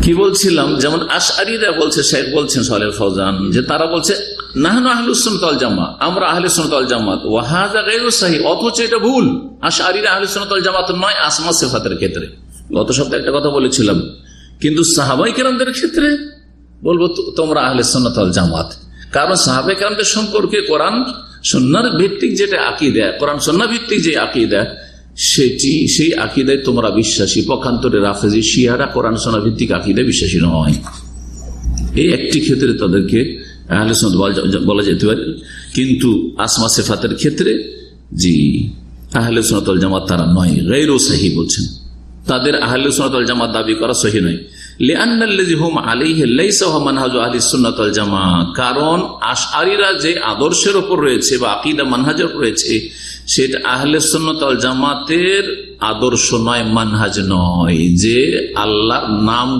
কি বলছিলাম? যেমন আশারিরা বলছে শেখ বলছেন সালের ফৌজান যে তারা বলছে, নাহনু আহলুসনতল জামা আমরা আহলুসনতল জামাত। ওয়াহাজা সাহি অথচ এটা ভুল। আশারিরা আহলুসনতল জামাত নয়, আসমা সেফাতের ক্ষেত্রে। গত সপ্তাহে একটা কথা বলেছিলাম কিন্তু সাহাবাই কেরামদের ক্ষেত্রে বলব তোমরা আহলে সন্ন্যতল জামাত। কারণ সাহাবে কেরামদের সম্পর্কে কোরআন সন্ন্যার ভিত্তিক যেটা আঁকি দেয় কোরআন সন্না ভিত্তিক যে দেয় সেটি, সেই আকিদায় তোমরা বিশ্বাসী। পক্ষান্তরে রাফেজি, শিয়ারা কোরআন সোনা ভিত্তিক আকিদায় বিশ্বাসী নয়। এই একটি ক্ষেত্রে তাদেরকে বলা যেতে পারে। কিন্তু আসমা সেফাতের ক্ষেত্রে, জি, আহলে সোনাতল জামাত তারা নয়। গৈরো সাহি বলছেন। তাদের আহলে সোনাতল জামাত দাবি করা সহি নয়। কারণ আশারিরা যে আদর্শের ওপর রয়েছে বা আকিদা রয়েছে, সেটা জামাতের আদর্শ নয়, মানহাজ নয়, যে নাম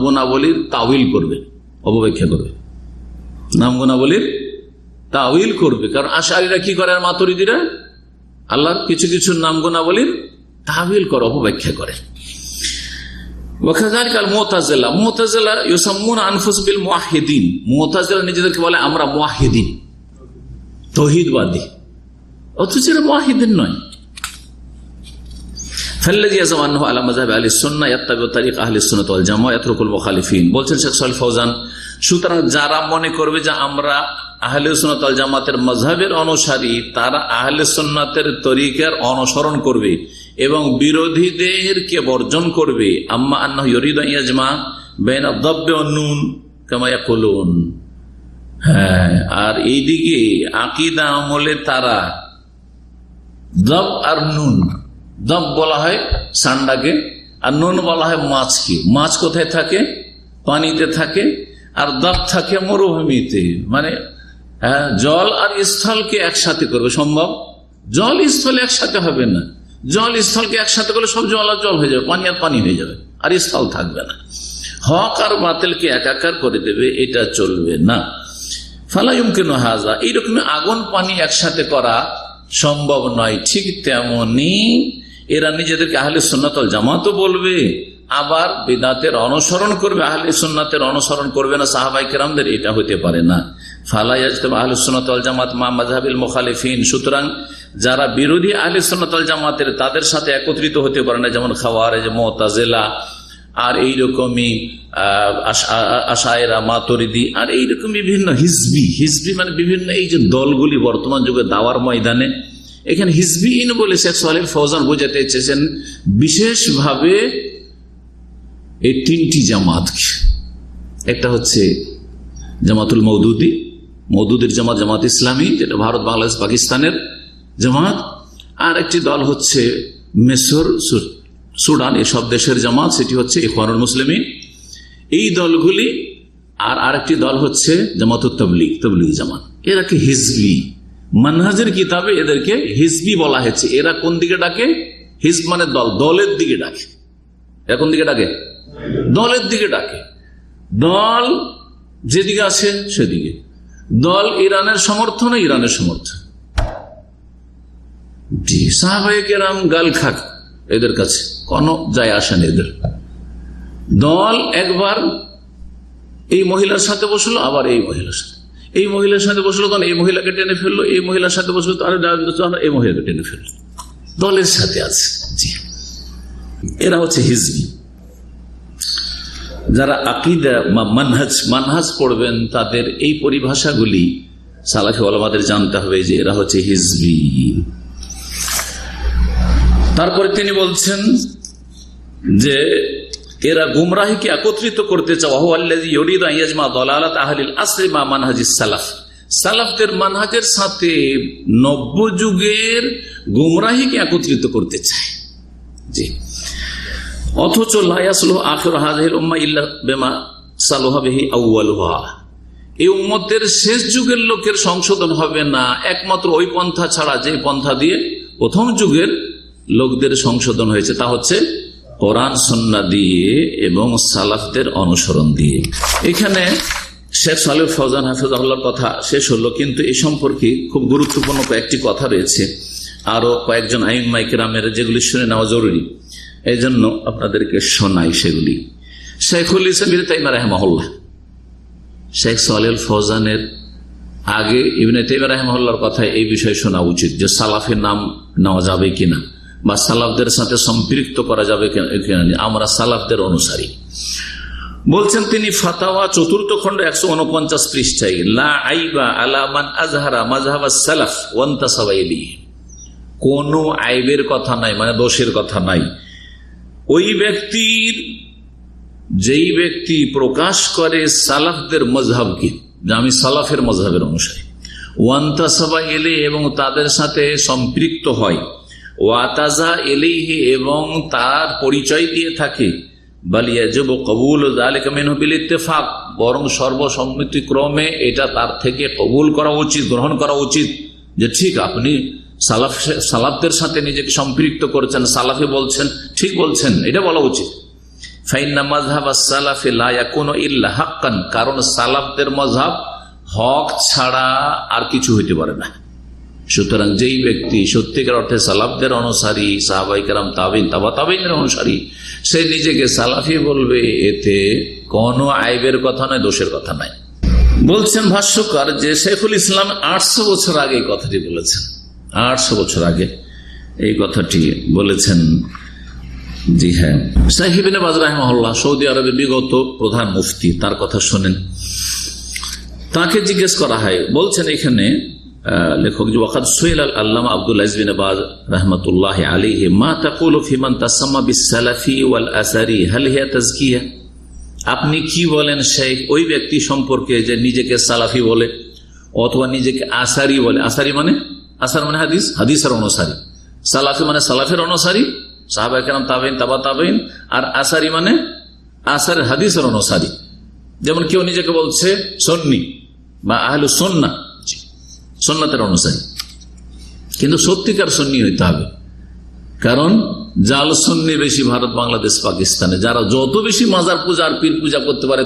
করবে, অপব্যাখ্যা করবে। নাম গুণাবলীর করবে। কারণ আশারিরা কি করে আর মাতরিদিরা? আল্লাহর কিছু কিছু নাম তাবিল করে, অপব্যাখ্যা করে। নিজেদেরকে বলে আমরা মোয়াহিদিন তহিদবাদী অথচ মোয়াহিদিন নয়। বলছেন সুতরাং যারা মনে করবে যে আমরা আহলে জামাতের মজাবের অনুসারী, তারা আহলে সুন্নাতের তরিকার অনুসরণ করবে। এবং বিরোধীদেরকে বর্জন করবে। আম্মা আন্না ইয়াজমা বেন নুন কামায়া কলুন হ্যাঁ আর এইদিকে আকিদা আমলে তারা দব আর নুন দব বলা হয় সান্ডাকে আর নুন বলা হয় মাছকে। মাছ কোথায় থাকে? পানিতে থাকে আর দব থাকে মরুভূমিতে। মানে হ্যাঁ, জল আর স্থলকে একসাথে করবে সম্ভব? জল স্থল একসাথে হবে না। জল স্থলকে একসাথে করলে সব জল আর জল হয়ে যাবে, পানি আর পানি হয়ে যাবে, আর স্থল থাকবে না। হক আর বাতিলকে একাকার করে দেবে, এটা চলবে না। ফালাইম কেন হাজা এইরকম আগুন পানি একসাথে করা সম্ভব নয়, ঠিক তেমনি এরা নিজেদেরকে আহলে সুন্নাতল জামাতও বলবে, আবার বেদাতের অনুসরণ করবে, আহলে সুন্নাতের অনুসরণ করবে না সাহাবাই কেরামদের, এটা হতে পারে না। ফালাই আহলে সুন্নাতল জামাত মা মাজাবিল মোখালিফিন, সুতরাং যারা বিরোধী আহলে সুন্নাতল জামাতের তাদের সাথে একত্রিত হতে পারে না, যেমন খাওয়ারে যে মোতাজেলা, আর এইরকমই আশায়রা, মাতরিদি, আর এইরকম বিভিন্ন হিজবি। হিজবি মানে বিভিন্ন এই যে দলগুলি বর্তমান যুগে দাওয়ার ময়দানে, এখানে হিজবি ইন বলে শেখ সোহালিল ফৌজান বোঝাতে চেয়েছেন, বিশেষভাবে এই তিনটি জামাত একটা হচ্ছে জামাতুল মৌদুদি মৌদুদের জামাত জামাত ইসলামী, যেটা ভারত, বাংলাদেশ, পাকিস্তানের। জামাত। আর একটি দল হচ্ছে মেসর সুডান এসব দেশের জামাত, সেটি হচ্ছে ইফানুল মুসলিমিন। এই দলগুলি, আর আরেকটি দল হচ্ছে জামাত তবলিগ তবলিগ জামাত। এরা কি হিজবি? মানহাজের কিতাবে এদেরকে হিজবি বলা হয়েছে। এরা কোন দিকে ডাকে? হিজব মানে দল, দলের দিকে ডাকে। এরা কোন দিকে ডাকে? দলের দিকে ডাকে। দল যেদিকে আছে সেদিকে। দল ইরানের সমর্থন ইরানের সমর্থন। জি সাহাবাহিক এরাম গাল এদের কাছে। কোনো যায় আসেন এদের। দল একবার এই মহিলার সাথে বসল, আবার এই মহিলার সাথে। এই মহিলার সাথে বসল তখন এই মহিলাকে টেনে ফেলল, এই মহিলার সাথে বসল তখন এই মহিলাকে টেনে ফেলল। দলের সাথে আছে। এরা হচ্ছে হিজবি। যারা আকিদা মানহাজ মানহাজ পড়বেন, তাদের এই পরিভাষাগুলি সালাফি ওলামাদের জানতে হবে যে এরা হচ্ছে হিজবি। তারপরে তিনি বলছেন যে, এরা গুমরাহিকে একত্রিত করতে চাওয়া সালাফদের মানহাজের সাথে নব্য যুগের গুমরাহিকে একত্রিত করতে চায়। জি। অথচ এই উম্মতের শেষ যুগের লোকের সংশোধন হবে না। একমাত্র ওই পন্থা ছাড়া যে পন্থা দিয়ে প্রথম যুগের লোকদের সংশোধন হয়েছে। তা হচ্ছে কোরআন, সন্না দিয়ে এবং সালাফদের অনুসরণ দিয়ে। এখানে শেখ সালেহ ফৌজান হাফিজাহুল্লার কথা শেষ হলো, কিন্তু এ সম্পর্কে খুব গুরুত্বপূর্ণ কয়েকটি কথা রয়েছে। আরও কয়েকজন আইন মাইকেরামের যেগুলি শুনে নেওয়া জরুরি। এই জন্য আপনাদেরকে শোনাই সেগুলি। শেখুল ইসলাম তাইমা শেখ সালেল ফৌজানের আগে ইবনে তাইমা রাহমহল্লার কথা এই বিষয়ে শোনা উচিত যে সালাফের নাম নেওয়া যাবে কিনা। বা সালাফদের সাথে সম্পৃক্ত করা যাবে আমরা সালাফদের অনুসারী। বলছেন তিনি ফাতাওয়া চতুর্থ খণ্ড একশো উনপঞ্চাশ পৃষ্ঠায় আলামান কোন আইবের কথা নাই মানে দোষের কথা নাই। ওই ব্যক্তির, যেই ব্যক্তি প্রকাশ করে সালাফদের মজহাবকে যে আমি সালাফের মজহাবের অনুসারী ওয়ান্তাসাবা এলে এবং তাদের সাথে সম্পৃক্ত হয় ওয়াতাজা এলেহে এবং তার পরিচয় দিয়ে থাকে। বালিয়াজব কবুল ইত্তেফাক। বরং সর্বসম্মতিক্রমে এটা তার থেকে কবুল করা উচিত, গ্রহণ করা উচিত। যে ঠিক আপনি সালাফ সালাফদের সাথে নিজেকে সম্পৃক্ত করছেন, সালাফে বলছেন, ঠিক বলছেন, এটা বলা উচিত। কারণ সালাফদের মজাব হক ছাড়া আর কিছু হইতে পারে না। সুতরাং যেই ব্যক্তি সত্যিকার অর্থে সালাফদের অনুসারী সাহাবাইকার তাবিন, তাবা তাবিনের অনুসারী, সে নিজেকে সালাফি বলবে, এতে কোনো আইবের কথা নয়, দোষের কথা নাই বলছেন ভাষ্যকার যে শেখুল ইসলাম আটশো বছর আগে এই কথাটি বলেছেন। আটশো বছর আগে এই কথাটি বলেছেন। জি হ্যাঁ। সাহিবিনে বাজ রাহমহল্লা সৌদি আরবে বিগত প্রধান মুফতি, তার কথা শোনেন। তাকে জিজ্ঞেস করা হয়, বলছেন এখানে লেখক যে, ওয়াকাদ সোহেল আল আল্লাহ আব্দুল আজবিন বাজ রহমতুল্লাহ আলিহে মা তাকুল ফিমান তাসাম্মা বিসালাফি ওয়াল আসারি হালিয়া তাজকিয়া? আপনি কি বলেন শেখ? ওই ব্যক্তি সম্পর্কে যে নিজেকে সালাফি বলে, অথবা নিজেকে আসারি বলে। আসারি মানে? আসার মানে হাদিস? হাদিসের অনুসারী। সালাফি মানে সালাফের অনুসারী। সাহাবা কেন তাবেন তাবা তাবেন আর আসারি মানে আসার হাদিসের অনুসারী। যেমন কেউ নিজেকে বলছে সন্নি বা আহলু সন্না সন্ন্যতের অনুসারী। কিন্তু সত্যিকার সন্নি হইতে হবে। কারণ জাল সন্নি বেশি ভারত, বাংলাদেশ, পাকিস্তানে। যারা যত বেশি মাজার পূজা আর পীর পূজা করতে পারে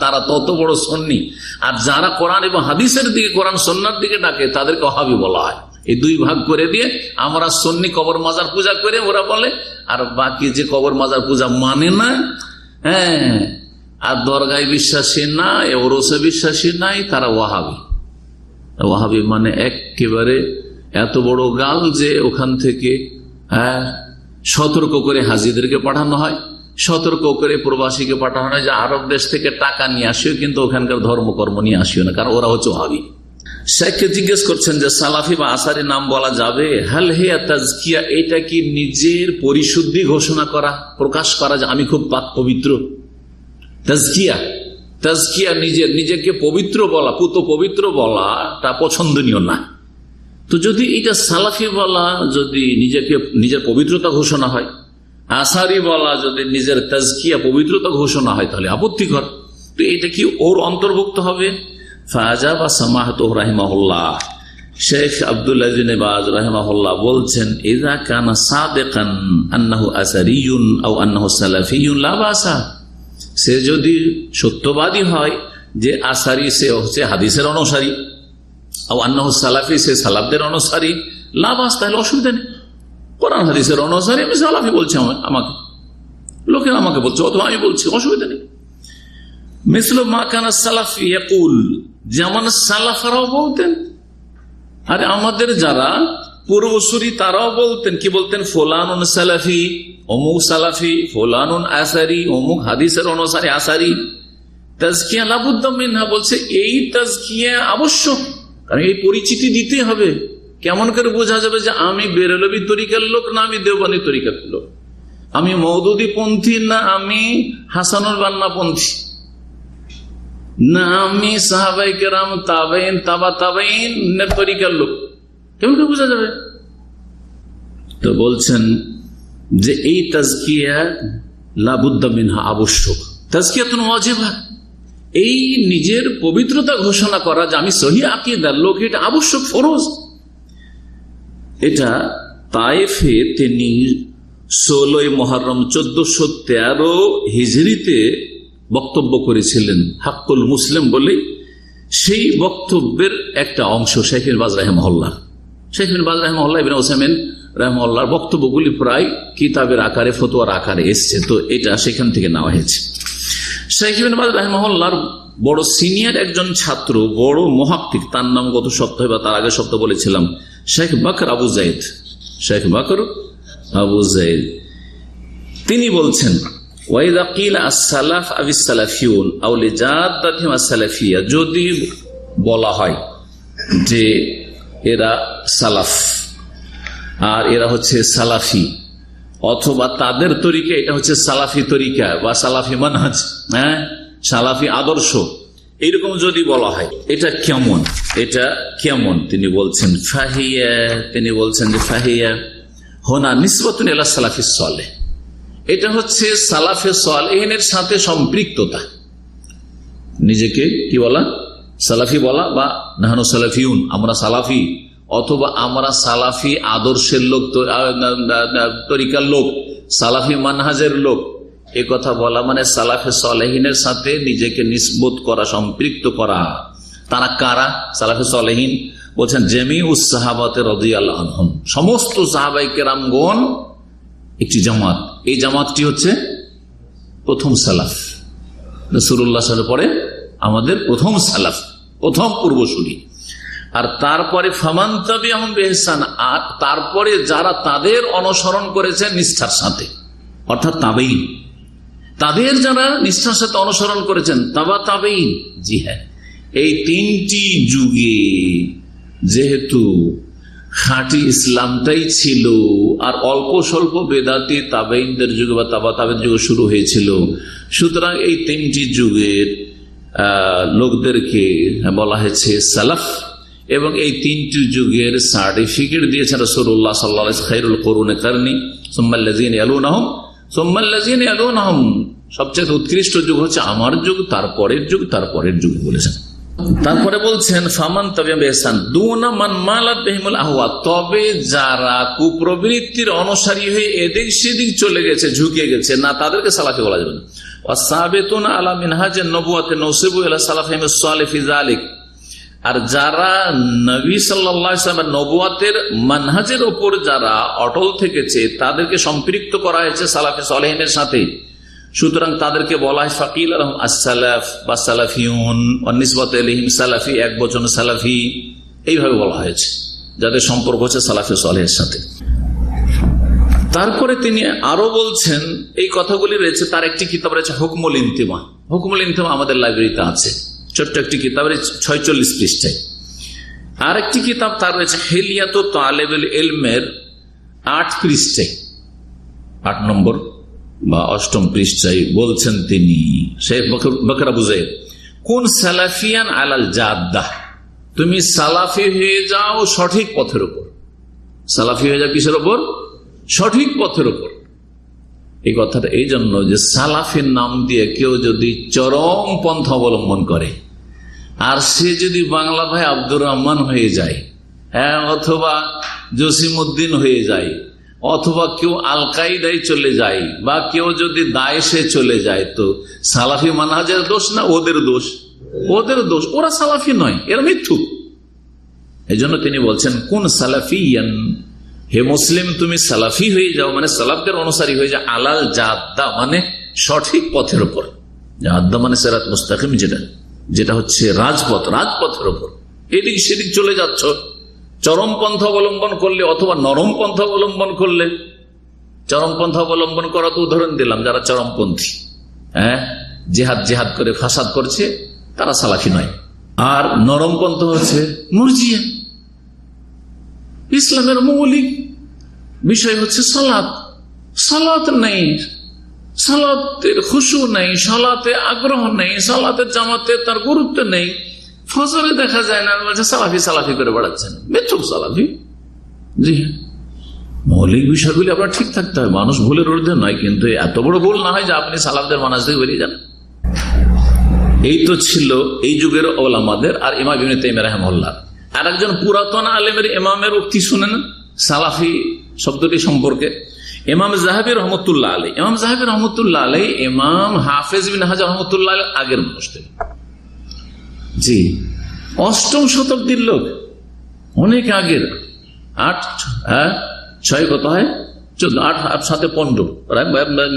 তারা তত বড় সন্নি। আর যারা কোরআন এবং হাদিসের দিকে, কোরআন সন্ন্যার দিকে ডাকে, তাদেরকে অহাবি বলা হয়। এই দুই ভাগ করে দিয়ে আমরা সন্নি কবর মাজার পূজা করে, ওরা বলে। আর বাকি যে কবর মাজার পূজা মানে না হ্যাঁ আর দরগায় বিশ্বাসী না ওরসে বিশ্বাসী নাই, তারা ওয়াহাবি। ওয়াহাবি মানে একেবারে এত বড় গাল যে ওখান থেকে হ্যাঁ সতর্ক করে হাজিদেরকে পাঠানো হয়, সতর্ক করে প্রবাসীকে পাঠানো হয় যে আরব দেশ থেকে টাকা নিয়ে আসিও, কিন্তু ওখানকার ধর্মকর্ম নিয়ে আসিও না, কারণ ওরা হচ্ছে ওহাবি শেখকে জিজ্ঞেস করছেন যে সালাফি বা আসারি নাম বলা যাবে? হাল হেয়া তাজকিয়া, এটা কি নিজের পরিশুদ্ধি ঘোষণা করা, প্রকাশ করা যে আমি খুব পাক পবিত্র? তাজকিয়া তাজকিয়া নিজের নিজেকে পবিত্র বলা, পুত পবিত্র বলা, তা পছন্দনীয় না। তো যদি এটা সালাফি বলা, যদি নিজেকে নিজের পবিত্রতা ঘোষণা হয়, আসারি বলা, যদি নিজের তাজকিয়া পবিত্রতা ঘোষণা হয়, তাহলে আপত্তিকর। তো এটা কি ওর অন্তর্ভুক্ত হবে? ফাজা বা সামাহত রাহিমাহুল্লাহ। শেখ আবদুল্লাহ রাহিমাহুল্লাহ বলছেন ইদা কানা সাদেকান আন্নাহু আসারিউন আও আন্নাহু সালাফিউন লাবাসা সে যদি সত্যবাদী হয় যে আসারি, সে হচ্ছে হাদিসের অনুসারী। আন্নাহ সালাফি, সে সালাফদের অনুসারী। লাভ আস তাহলে অসুবিধা নেই। কোরআন, হাদিসের অনুসারী, আমি সালাফি বলছি আমাকে। লোকেরা আমাকে বলছে, অথবা আমি বলছি, অসুবিধা নেই। মিসল মা কানা সালাফ যেমন সালাফারাও বলতেন। আরে আমাদের যারা পূর্বসূরি তারাও বলতেন, কি বলতেন? ফোলানুন সালাফি, অমুক সালাফি, ফোলানুন আসারি, অমুক হাদিসের অনুসারে আসারি। তাজকিয়া লাবুদ্দিনা বলছে, এই তাজকিয়া আবশ্যক, কারণ এই পরিচিতি দিতে হবে। কেমন করে বোঝা যাবে যে আমি বেরলবি তরিকার লোক না আমি দেওবানি তরিকার লোক? আমি মৌদুদি পন্থী না আমি হাসানুর বান্না পন্থী? না আমি সাহাবাই কেরাম তাবেন তাবা তাবেন তরিকার লোক? কেমন করে বোঝা যাবে? তো বলছেন যে এই তাজকিয়া লাবুদ্দা মিনহা আবশ্যক। তাজকিয়া তো অজেবা এই নিজের পবিত্রতা ঘোষণা করা যে আমি সহি আকিদার লোক, এটা আবশ্যক, ফরজ। এটা তাইফে তিনি ষোলোই মহারম চোদ্দশো তেরো হিজড়িতে বক্তব্য করেছিলেন। হাক্কুল মুসলিম বলে সেই বক্তব্যের একটা অংশ শেখিন বাজ রাহেমহল্লা শেখিন বাজ রাহেমহল্লা ইবিন ওসামেন রাহমল্লার বক্তব্যগুলি প্রায় কিতাবের আকারে, ফতোয়ার আকারে এসছে। তো এটা সেখান থেকে নেওয়া হয়েছে। শেখিন বাজ রাহমহল্লার বড় সিনিয়র একজন ছাত্র, বড় মহাক্তিক তার নাম গত সপ্তাহে বা তার আগের সপ্তাহ বলেছিলাম, শেখ বাকর আবু জাইদ। শেখ বাকর আবু জাইদ। তিনি বলছেন যদি বলা হয় যে এরা সালাফ। আর এরা হচ্ছে সালাফি। অথবা তাদের তরিকা এটা হচ্ছে সালাফি তরিকা বা সালাফি মানহাজ হ্যাঁ? সালাফি আদর্শ। এইরকম যদি বলা হয়, এটা কেমন? এটা কেমন? তিনি বলছেন, ফাহিয়া। তিনি বলছেন যে, ফাহিয়া। হোনা নিসবতুন এলা সালাফি সলে। এটা হচ্ছে সালাফে সলেহিনের সাথে সম্পৃক্ততা। নিজেকে কি বলা? সালাফি বলা বা নাহানু সালাফিউন, আমরা সালাফি। অথবা আমরা সালাফি আদর্শের লোক তরিকার লোক, সালাফি মানহাজের লোক। এ কথা বলা মানে সালাফে সলেহিনের সাথে নিজেকে নিষ্বোধ করা, সম্পৃক্ত করা। তারা কারা? সালাফে সলেহিন বলছেন জেমি উসাহাবাতে রদি আল্লাহম সমস্ত সাহাবাইকে রামগণ একটি জামাত। এই জামাতটি হচ্ছে প্রথম সালাফ। রসুল্লাহ সালের পরে আমাদের প্রথম সালাফ। প্রথম পূর্বসূরি আর তারপরে ফামান্তাবি আহম বেহসান আর তারপরে যারা তাদের অনুসরণ করেছে নিষ্ঠার সাথে, অর্থাৎ তাবেই তাদের যারা নিষ্ঠার সাথে অনুসরণ করেছেন, তাবা তাবেই জি হ্যাঁ এই তিনটি যুগে যেহেতু খাঁটি ইসলামটাই ছিল, আর অল্প স্বল্প বেদাতি তাবেইনদের যুগে বা তাবা তাবের যুগে শুরু হয়েছিল, সুতরাং এই তিনটি যুগের লোকদেরকে বলা হয়েছে সালাফ এবং এই তিনটি যুগের সার্টিফিকেট দিয়েছেন রসুল্লাহ সাল্লা খাইরুল করুনে কারণী সোম্মাল্লাজিন আলুন আহম সোম্মাল্লাজিন আলুন আহম সবচেয়ে উৎকৃষ্ট যুগ হচ্ছে আমার যুগ, তারপরের যুগ তারপরের যুগ বলেছেন। তারপরে বলছেন, ফামান তবে বেহসান, দুনা মান মালাত বেহিমুল আহওয়া। তবে যারা কুপ্রবৃত্তির অনুসারী হয়ে এদিক সেদিক চলে গেছে, ঝুঁকে গেছে, না তাদেরকে সালাফি বলা যাবে না। আলা মিনহাজের নসিবু আর যারা মানহাজের ওপর যারা অটল থেকেছে, তাদেরকে সম্পৃক্ত করা হয়েছে সালাফি সালেহিনের সাথে সুতরাং তাদেরকে বলা হয় ফাকিল আলহম আসালাফ বা সালাফিউন অনিসবত আলহিম সালাফি, এক বচন সালাফি, এইভাবে বলা হয়েছে, যাদের সম্পর্ক হচ্ছে সালাফি সালেহের সাথে। তারপরে তিনি আরও বলছেন, এই কথাগুলি রয়েছে, তার একটি কিতাব রয়েছে হুকমুল ইন্তিমা। হুকমুল ইন্তিমা আমাদের লাইব্রেরিতে আছে, ছোট্ট একটি কিতাবের ছয়চল্লিশ পৃষ্ঠায়। আর একটি কিতাব তার রয়েছে, হেলিয়াত তালেবুল এলমের আট পৃষ্ঠায়, আট নম্বর। বা অষ্টম পৃষ্ঠায় বলছেন তিনি, শেখ বকরা কোন সালাফিয়ান আলাল জাদ্দাহ তুমি সালাফি হয়ে যাও সঠিক পথের উপর। সালাফি হয়ে যাও কিসের ওপর সঠিক পথের উপর। এই কথাটা এই জন্য যে সালাফির নাম দিয়ে কেউ যদি চরম পন্থা অবলম্বন করে, আর সে যদি বাংলা ভাই আব্দুর রহমান হয়ে যায় হ্যাঁ অথবা জসিম উদ্দিন হয়ে যায় অথবা কেউ আল কায়দায় চলে যায়, বা কেউ যদি দায়েশে চলে যায় তো সালাফি মানহাজের দোষ না ওদের দোষ? ওদের দোষ। ওরা সালাফি নয়, এরা মিথ্যু এই জন্য তিনি বলছেন, কোন সালাফিয়ান? হে মুসলিম, তুমি সালাফি হয়ে যাও মানে সালাফদের অনুসারী হয়ে যাও। আলাল জাদ্দা মানে সঠিক পথের ওপর জাদ্দা মানে সেরাত মুস্তাকিম যেটা যেটা হচ্ছে রাজপথ, রাজপথের ওপর এদিক সেদিক চলে যাচ্ছ। চরম পন্থা অবলম্বন করলে অথবা নরম পন্থা অবলম্বন করলে, চরম পন্থা অবলম্বন করা তো উদাহরণ দিলাম, যারা চরমপন্থী হ্যাঁ? জেহাদ জেহাদ করে ফাসাদ করছে, তারা সালাফি নয়। আর নরম পন্থা হচ্ছে মুরজিয়া। ইসলামের মৌলিক বিষয় হচ্ছে সালাত। সালাত নেই। সালাতের খুশু নেই, সালাতে আগ্রহ নেই সালাতের জামাতে তার গুরুত্ব নেই। ফজরে দেখা যায় না বলছে, সালাফি সালাফি করে বেড়াচ্ছেন। বেচুক সালাফি। জি হ্যাঁ। মৌলিক বিষয়গুলি আপনার ঠিক থাকতে হয় মানুষ ভুলের ঊর্ধ্বে নয়, কিন্তু এত বড় ভুল না হয় যে আপনি সালাফদের মানাজ থেকে বেরিয়ে যান। এই তো ছিল এই যুগের ওলামাদের আর ইমাম ইবনে রাহিমাহুল্লাহ। আর একজন পুরাতন আলেমের ইমামের উক্তি শুনে না সালাফি শব্দটি সম্পর্কে। ইমাম জাহাবির রহমতুল্লাহ আলী ইমাম জাহাবির রহমতুল্লাহ আলী ইমাম হাফেজ বিন হাজার রহমতুল্লাহ আগের মানুষ থেকে। জি। অষ্টম শতাব্দীর লোক। অনেক আগের। আট হ্যাঁ? ছয় কত হয়? চোদ্দ, আট আট সাথে পনেরো। প্রায়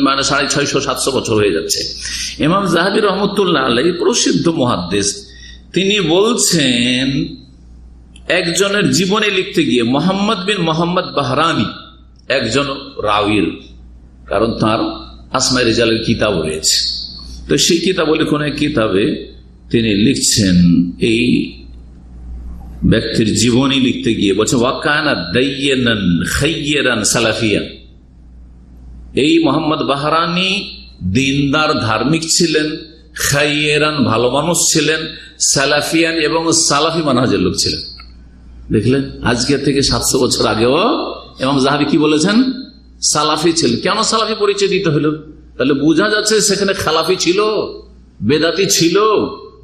মানে সাড়ে ছয়শো, সাতশো বছর হয়ে যাচ্ছে। ইমাম জাহাবির রহমতুল্লাহ আলাই প্রসিদ্ধ মহাদ্দেশ তিনি বলছেন, একজনের জীবনে লিখতে গিয়ে মোহাম্মদ বিন মোহাম্মদ বাহরানি একজন রাউির কারণ তার আসমাই রেজালের কিতাব রয়েছে। তো সেই কিতাব কোন এক কিতাবে তিনি লিখছেন, এই ব্যক্তির জীবনী লিখতে গিয়ে বলছে, ওয়াকানা সালাফিয়ান এই মোহাম্মদ বাহারানি দিনদার, ধার্মিক ছিলেন, খাইয়েরান ভালো মানুষ ছিলেন, সালাফিয়ান এবং সালাফি মানহাজের লোক ছিলেন। দেখলেন, আজকে থেকে সাতশো বছর আগেও এবং জাহাবি কি বলেছেন? সালাফি ছিলেন। কেন সালাফি পরিচয় দিতে হলো? তাহলে বোঝা যাচ্ছে সেখানে খালাফি ছিল, বেদাতি ছিল।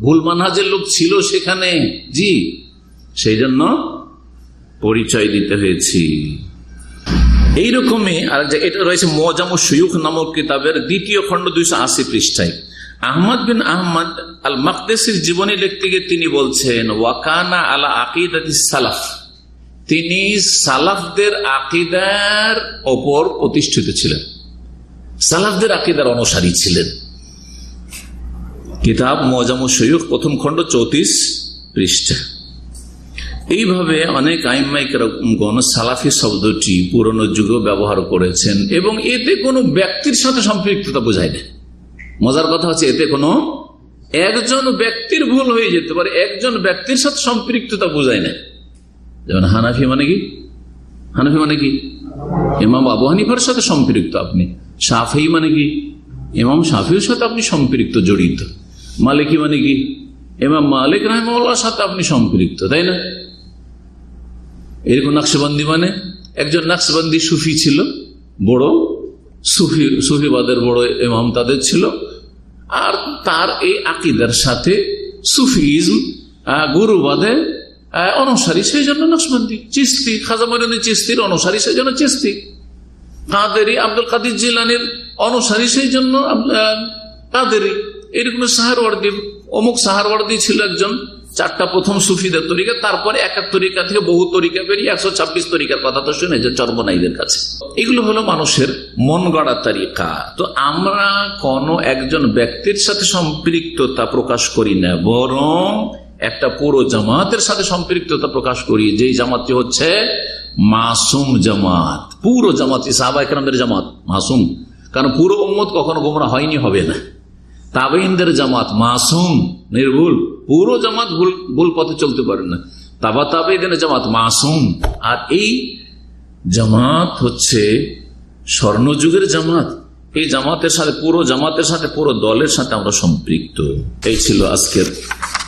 ভুল মানহাজের লোক ছিল সেখানে। জি সেই জন্য পরিচয় দিতে হয়েছি। এইরকমই আর এটা রয়েছে মজামু সৈয়ুখ নামক কিতাবের দ্বিতীয় খণ্ড দুইশো আশি পৃষ্ঠায়। আহমদ বিন আহমদ আল মকদেসির জীবনী লিখতে গিয়ে তিনি বলছেন, ওয়াকানা আলা আকিদ সালাফ। তিনি সালাফদের আকিদার ওপর প্রতিষ্ঠিত ছিলেন। সালাফদের আকিদার অনুসারী ছিলেন। কিতাব মজামু সৈয়ুখ, প্রথম খণ্ড, চৌত্রিশ পৃষ্ঠা। এইভাবে অনেক আইমাইকগণ সালাফি শব্দটি পুরনো যুগেও ব্যবহার করেছেন এবং এতে কোনো ব্যক্তির সাথে সম্পৃক্ততা বোঝায় না। মজার কথা হচ্ছে এতে কোনো একজন ব্যক্তির ভুল হয়ে যেতে পারে, একজন ব্যক্তির সাথে সম্পৃক্ততা বোঝায় না। যেমন হানাফি মানে কি? হানাফি মানে কি? ইমাম আবু হানিফার সাথে সম্পৃক্ত আপনি। সাফি মানে কি? ইমাম সাফির সাথে আপনি সম্পৃক্ত, জড়িত। মালিকি মানে কি? ইমাম মালিক রাহমার সাথে আপনি সম্পৃক্ত, তাই না? এরকম নকশবন্দি মানে? একজন নকশবন্দি সুফি ছিল, বড়, সুফি, সুফিবাদের বড় ইমাম তাদের ছিল, আর তার এই আকিদার সাথে সুফিজম গুরুবাদে অনুসারী, সেই জন্য নকশবন্দি। চিস্তি খাজামরিনী চিস্তির অনুসারী, সেই জন্য চিস্তি কাদেরি, আব্দুল কাদির জিলানির অনুসারী, সেই জন্য কাদেরি। এরকম সাহারওয়ার্দি, অমুক সাহারওয়ার্দি ছিল একজন, চারটা প্রথম সুফিদের তরিকা, তারপরে এক এক তরিকা থেকে বহু তরিকা বেরিয়ে একশো ছাব্বিশ তরিকার কথা তো শুনেছে চর্মনাইদের কাছে। এগুলো হলো মানুষের মন গড়া তারিকা। তো আমরা কোন একজন ব্যক্তির সাথে সম্পৃক্ততা প্রকাশ করি না, বরং একটা পুরো জামাতের সাথে সম্পৃক্ততা প্রকাশ করি। যেই জামাতটি হচ্ছে মাসুম জামাত। পুরো জামাত সাহাবাহামের জামাত মাসুম। কারণ পুরো উম্মত কখনো গোমরা হয়নি, হবে না। তাবেইনদের জামাত মাসুম, নির্ভুল। পুরো জামাত ভুল ভুল পথে চলতে পারে না। তাবা তাবেইনের জামাত মাসুম। আর এই জামাত হচ্ছে স্বর্ণযুগের জামাত। এই জামাতের সাথে, পুরো জামাতের সাথে, পুরো দলের সাথে আমরা সম্পৃক্ত। এই ছিল আজকের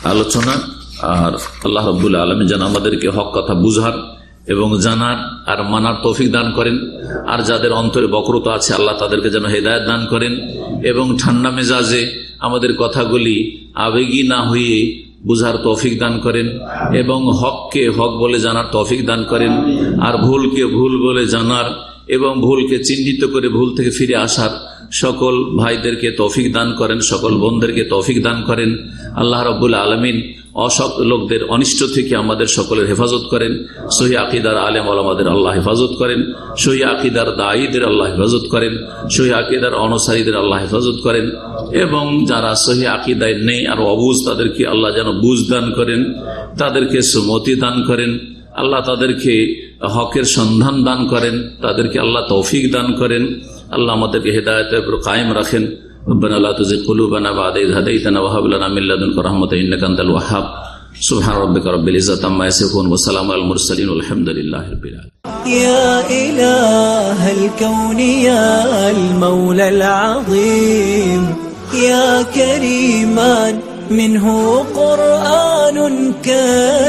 আলোচনা। আর আল্লাহ রবুল্লা আলমী যেন আমাদেরকে হক কথা বুঝার এবং জানার আর মানার তৌফিক দান করেন। আর যাদের অন্তরে বক্রতা আছে, আল্লাহ তাদেরকে যেন হেদায়ত দান করেন। এবং ঠান্ডা মেজাজে আমাদের কথাগুলি আবেগী না হয়ে বুঝার তৌফিক দান করেন এবং হককে হক বলে জানার তৌফিক দান করেন। আর ভুলকে ভুল বলে জানার এবং ভুলকে চিহ্নিত করে ভুল থেকে ফিরে আসার সকল ভাইদেরকে তৌফিক দান করেন, সকল বোনদেরকে তৌফিক দান করেন। আল্লাহ রবুল্লা আলমিন অসব লোকদের অনিষ্ট থেকে আমাদের সকলের হেফাজত করেন। সহি আকিদার আলেম আলমাদের আল্লাহ হেফাজত করেন। সহি আকিদার দায়ীদের আল্লাহ হেফাজত করেন। সহি আকিদার অনসারীদের আল্লাহ হেফাজত করেন। এবং যারা সহি আকিদায় নেই আর অবুজ, তাদেরকে আল্লাহ যেন বুঝ দান করেন, তাদেরকে সুমতি দান করেন। আল্লাহ তাদেরকে হকের সন্ধান দান করেন। তাদেরকে আল্লাহ তৌফিক দান করেন। আল্লাহ আমাদেরকে হেদায়তের উপর কায়েম রাখেন। ربنا لا تزغ قلوبنا بعد إذ هديتنا وهب لنا من لدنك رحمة إنك أنت الوهاب. سبحان ربك رب العزة عما يصفون وسلام على المرسلين والحمد لله رب العالمين. يا إله الكون يا المولى العظيم يا كريما منه قرآن كريم.